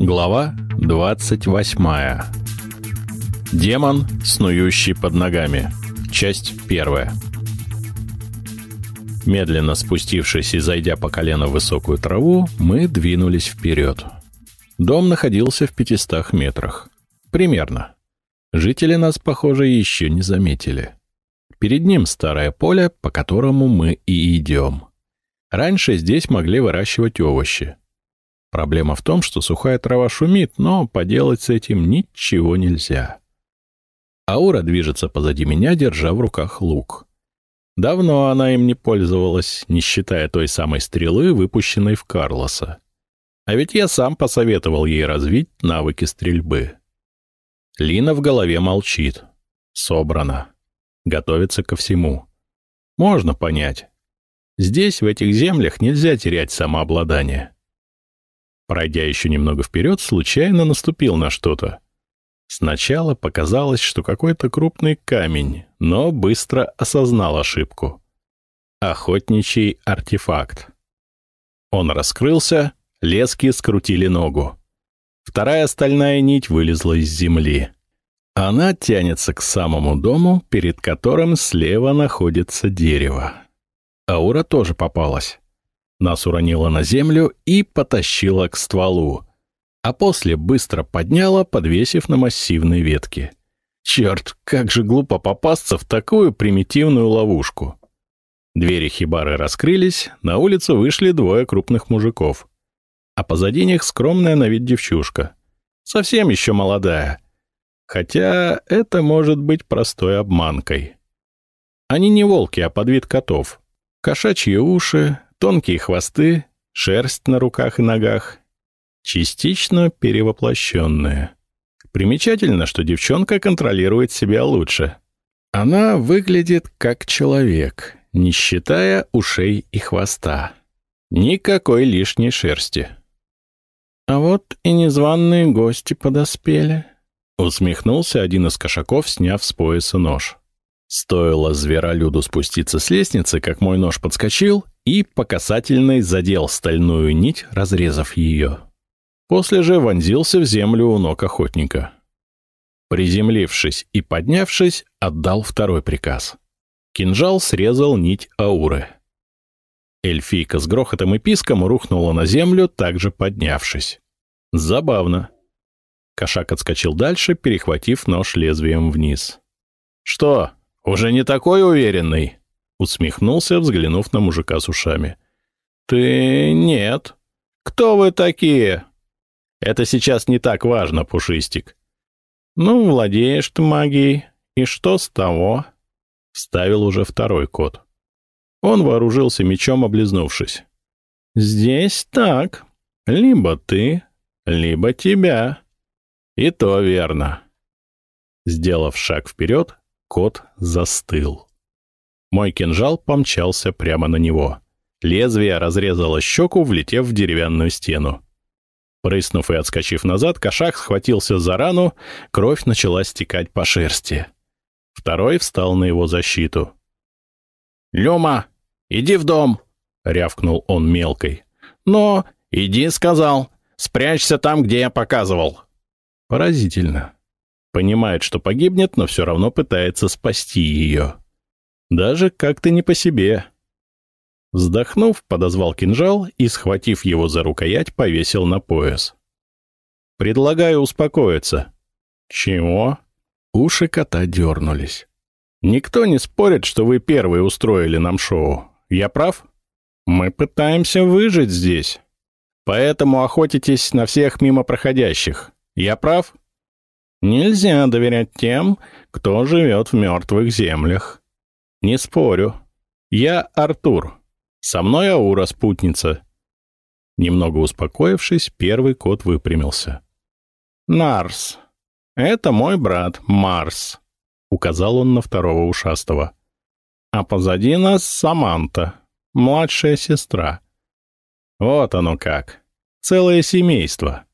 Глава 28. Демон, снующий под ногами. Часть первая. Медленно спустившись и зайдя по колено в высокую траву, мы двинулись вперед. Дом находился в пятистах метрах. Примерно. Жители нас, похоже, еще не заметили. Перед ним старое поле, по которому мы и идем. Раньше здесь могли выращивать овощи. Проблема в том, что сухая трава шумит, но поделать с этим ничего нельзя. Аура движется позади меня, держа в руках лук. Давно она им не пользовалась, не считая той самой стрелы, выпущенной в Карлоса. А ведь я сам посоветовал ей развить навыки стрельбы. Лина в голове молчит. Собрана. Готовится ко всему. Можно понять. Здесь, в этих землях, нельзя терять самообладание. Пройдя еще немного вперед, случайно наступил на что-то. Сначала показалось, что какой-то крупный камень, но быстро осознал ошибку. Охотничий артефакт. Он раскрылся, лески скрутили ногу. Вторая стальная нить вылезла из земли. Она тянется к самому дому, перед которым слева находится дерево. Аура тоже попалась. Нас уронила на землю и потащила к стволу, а после быстро подняла, подвесив на массивной ветке. Черт, как же глупо попасться в такую примитивную ловушку. Двери хибары раскрылись, на улицу вышли двое крупных мужиков. А позади них скромная на вид девчушка. Совсем еще молодая. Хотя это может быть простой обманкой. Они не волки, а подвид котов. Кошачьи уши, тонкие хвосты, шерсть на руках и ногах, частично перевоплощенные. Примечательно, что девчонка контролирует себя лучше. Она выглядит как человек, не считая ушей и хвоста. Никакой лишней шерсти. А вот и незваные гости подоспели. Усмехнулся один из кошаков, сняв с пояса нож. Стоило зверолюду спуститься с лестницы, как мой нож подскочил и по касательной задел стальную нить, разрезав ее. После же вонзился в землю у ног охотника. Приземлившись и поднявшись, отдал второй приказ. Кинжал срезал нить ауры. Эльфийка с грохотом и писком рухнула на землю, также поднявшись. Забавно. Кошак отскочил дальше, перехватив нож лезвием вниз. «Что, уже не такой уверенный?» Усмехнулся, взглянув на мужика с ушами. «Ты нет. Кто вы такие?» «Это сейчас не так важно, Пушистик». «Ну, владеешь ты магией. И что с того?» Вставил уже второй кот. Он вооружился мечом, облизнувшись. «Здесь так. Либо ты, либо тебя». «И то верно». Сделав шаг вперед, кот застыл. Мой кинжал помчался прямо на него. Лезвие разрезало щеку, влетев в деревянную стену. Прыснув и отскочив назад, кошак схватился за рану, кровь начала стекать по шерсти. Второй встал на его защиту. «Люма, иди в дом!» — рявкнул он мелкой. «Но, иди, — сказал, — спрячься там, где я показывал». Поразительно. Понимает, что погибнет, но все равно пытается спасти ее. Даже как-то не по себе. Вздохнув, подозвал кинжал и, схватив его за рукоять, повесил на пояс. «Предлагаю успокоиться». «Чего?» Уши кота дернулись. «Никто не спорит, что вы первые устроили нам шоу. Я прав? Мы пытаемся выжить здесь. Поэтому охотитесь на всех мимо проходящих. Я прав? Нельзя доверять тем, кто живет в мертвых землях. «Не спорю. Я Артур. Со мной Аура, спутница». Немного успокоившись, первый кот выпрямился. «Нарс. Это мой брат, Марс», — указал он на второго ушастого. «А позади нас Саманта, младшая сестра. Вот оно как. Целое семейство.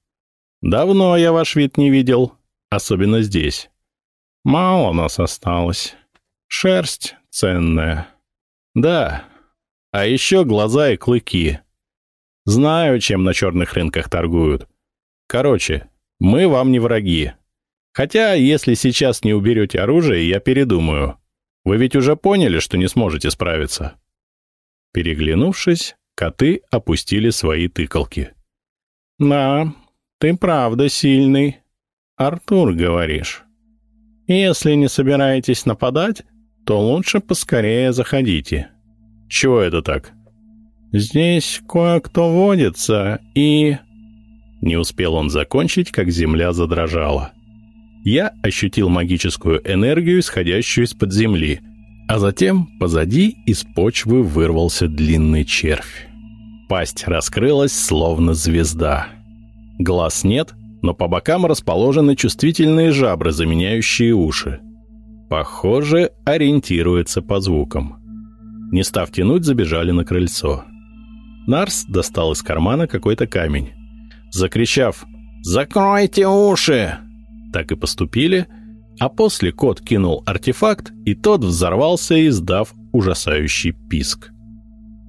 Давно я ваш вид не видел, особенно здесь. Мало нас осталось. Шерсть, ценное. Да, а еще глаза и клыки. Знаю, чем на черных рынках торгуют. Короче, мы вам не враги. Хотя, если сейчас не уберете оружие, я передумаю. Вы ведь уже поняли, что не сможете справиться». Переглянувшись, коты опустили свои тыкалки. «Да, ты правда сильный. Артур, говоришь. Если не собираетесь нападать, то лучше поскорее заходите». «Чего это так?» «Здесь кое-кто водится, и...» Не успел он закончить, как земля задрожала. Я ощутил магическую энергию, исходящую из-под земли, а затем позади из почвы вырвался длинный червь. Пасть раскрылась, словно звезда. Глаз нет, но по бокам расположены чувствительные жабры, заменяющие уши. Похоже, ориентируется по звукам. Не став тянуть, забежали на крыльцо. Нарс достал из кармана какой-то камень. Закричав «Закройте уши!» Так и поступили, а после кот кинул артефакт, и тот взорвался, издав ужасающий писк.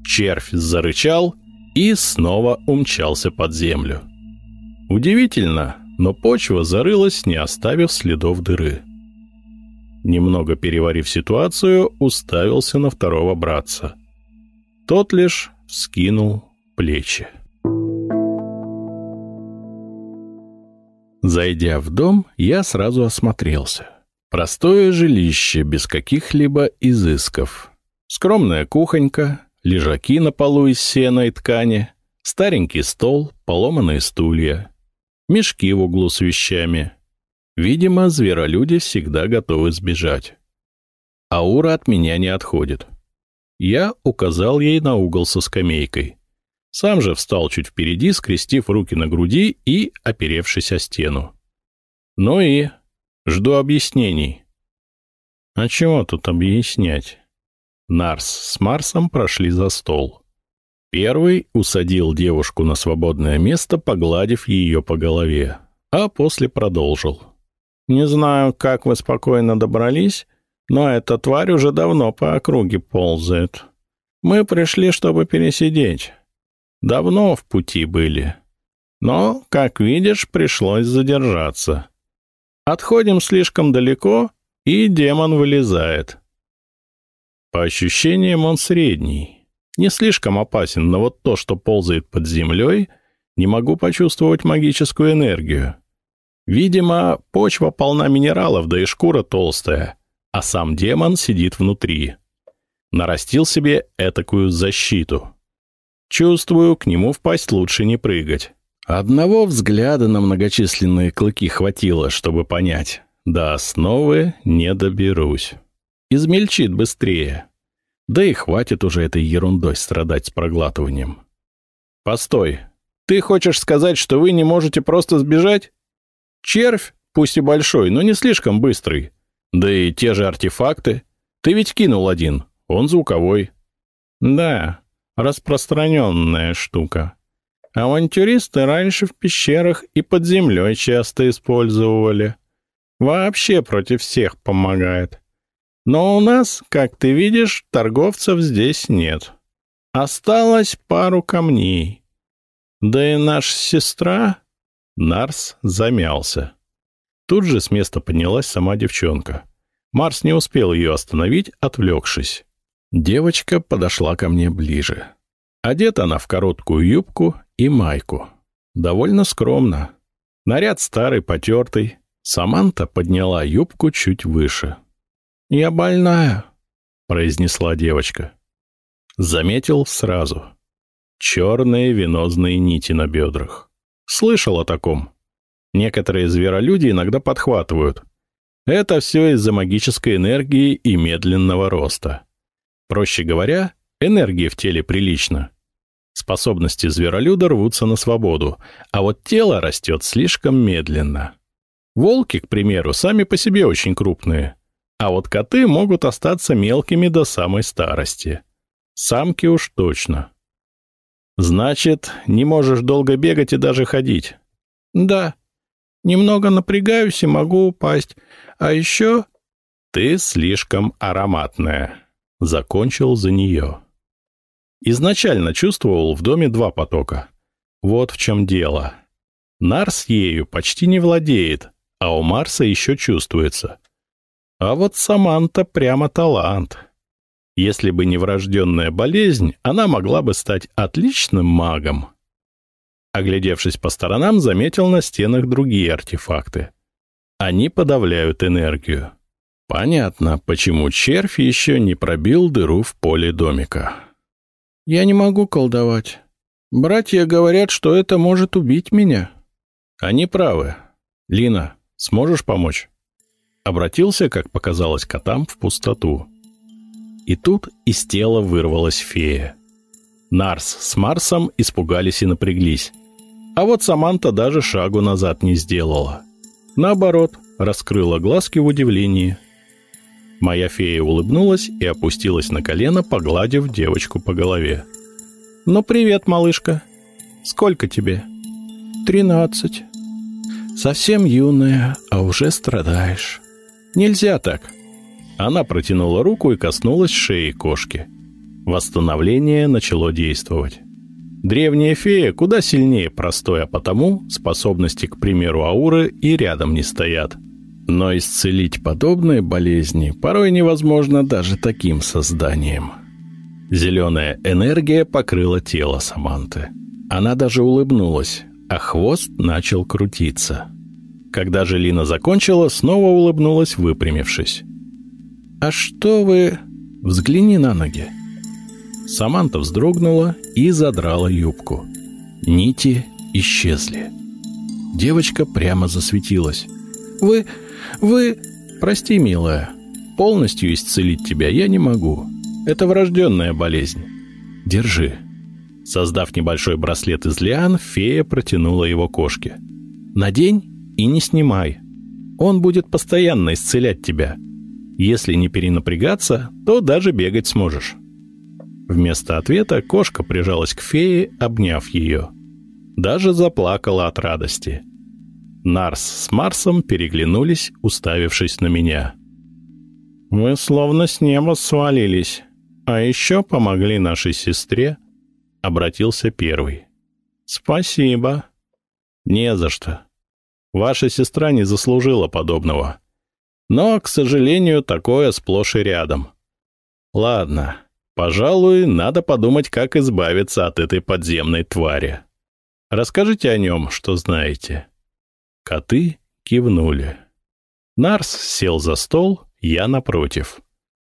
Червь зарычал и снова умчался под землю. Удивительно, но почва зарылась, не оставив следов дыры. Немного переварив ситуацию, уставился на второго братца. Тот лишь вскинул плечи. Зайдя в дом, я сразу осмотрелся. Простое жилище, без каких-либо изысков. Скромная кухонька, лежаки на полу из сена и ткани, старенький стол, поломанные стулья, мешки в углу с вещами. Видимо, зверолюди всегда готовы сбежать. Аура от меня не отходит. Я указал ей на угол со скамейкой. Сам же встал чуть впереди, скрестив руки на груди и оперевшись о стену. Ну и жду объяснений. А чего тут объяснять? Нарс с Марсом прошли за стол. Первый усадил девушку на свободное место, погладив ее по голове, а после продолжил. «Не знаю, как вы спокойно добрались, но эта тварь уже давно по округе ползает. Мы пришли, чтобы пересидеть. Давно в пути были. Но, как видишь, пришлось задержаться. Отходим слишком далеко, и демон вылезает. По ощущениям он средний. Не слишком опасен, но вот то, что ползает под землей, не могу почувствовать магическую энергию. Видимо, почва полна минералов, да и шкура толстая а сам демон сидит внутри. Нарастил себе этакую защиту. Чувствую, к нему впасть лучше не прыгать. Одного взгляда на многочисленные клыки хватило, чтобы понять. До основы не доберусь. Измельчит быстрее. Да и хватит уже этой ерундой страдать с проглатыванием. Постой. Ты хочешь сказать, что вы не можете просто сбежать? Червь, пусть и большой, но не слишком быстрый. Да и те же артефакты. Ты ведь кинул один, он звуковой. Да, распространенная штука. Авантюристы раньше в пещерах и под землей часто использовали. Вообще против всех помогает. Но у нас, как ты видишь, торговцев здесь нет. Осталось пару камней. Да и наша сестра... Нарс замялся. Тут же с места поднялась сама девчонка. Марс не успел ее остановить, отвлекшись. Девочка подошла ко мне ближе. Одета она в короткую юбку и майку. Довольно скромно. Наряд старый, потертый. Саманта подняла юбку чуть выше. «Я больная», — произнесла девочка. Заметил сразу. Черные венозные нити на бедрах. Слышал о таком. Некоторые зверолюди иногда подхватывают. Это все из-за магической энергии и медленного роста. Проще говоря, энергии в теле прилично. Способности зверолюда рвутся на свободу, а вот тело растет слишком медленно. Волки, к примеру, сами по себе очень крупные, а вот коты могут остаться мелкими до самой старости. Самки уж точно. Значит, не можешь долго бегать и даже ходить. Да, Немного напрягаюсь и могу упасть. А еще...» «Ты слишком ароматная», — закончил за нее. Изначально чувствовал в доме два потока. Вот в чем дело. Нарс ею почти не владеет, а у Марса еще чувствуется. А вот Саманта прямо талант. Если бы не врожденная болезнь, она могла бы стать отличным магом. Оглядевшись по сторонам, заметил на стенах другие артефакты. Они подавляют энергию. Понятно, почему червь еще не пробил дыру в поле домика. «Я не могу колдовать. Братья говорят, что это может убить меня». «Они правы. Лина, сможешь помочь?» Обратился, как показалось котам, в пустоту. И тут из тела вырвалась фея. Нарс с Марсом испугались и напряглись. А вот Саманта даже шагу назад не сделала. Наоборот, раскрыла глазки в удивлении. Моя фея улыбнулась и опустилась на колено, погладив девочку по голове. «Ну, привет, малышка. Сколько тебе?» «Тринадцать. Совсем юная, а уже страдаешь. Нельзя так». Она протянула руку и коснулась шеи кошки. Восстановление начало действовать. Древняя фея куда сильнее простой, а потому способности, к примеру, ауры и рядом не стоят. Но исцелить подобные болезни порой невозможно даже таким созданием. Зеленая энергия покрыла тело Саманты. Она даже улыбнулась, а хвост начал крутиться. Когда же Лина закончила, снова улыбнулась, выпрямившись. «А что вы...» «Взгляни на ноги». Саманта вздрогнула и задрала юбку. Нити исчезли. Девочка прямо засветилась. «Вы... вы... Прости, милая, полностью исцелить тебя я не могу. Это врожденная болезнь. Держи». Создав небольшой браслет из лиан, фея протянула его кошке. «Надень и не снимай. Он будет постоянно исцелять тебя. Если не перенапрягаться, то даже бегать сможешь». Вместо ответа кошка прижалась к фее, обняв ее. Даже заплакала от радости. Нарс с Марсом переглянулись, уставившись на меня. «Вы словно с неба свалились, а еще помогли нашей сестре», — обратился первый. «Спасибо». «Не за что. Ваша сестра не заслужила подобного. Но, к сожалению, такое сплошь и рядом. Ладно, пожалуй, надо подумать, как избавиться от этой подземной твари. Расскажите о нем, что знаете». Коты кивнули. Нарс сел за стол, я напротив.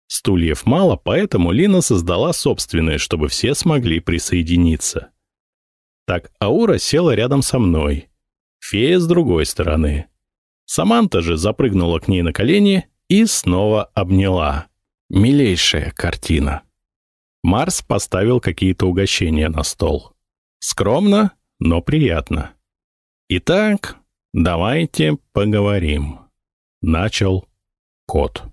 Стульев мало, поэтому Лина создала собственные, чтобы все смогли присоединиться. Так Аура села рядом со мной. Фея с другой стороны. Саманта же запрыгнула к ней на колени и снова обняла. Милейшая картина. Марс поставил какие-то угощения на стол. Скромно, но приятно. Итак, «Давайте поговорим», — начал кот.